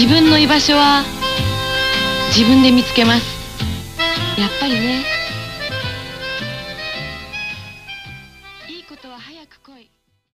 自分の居場所は自分で見つけます。やっぱりね。いいことは早く来い。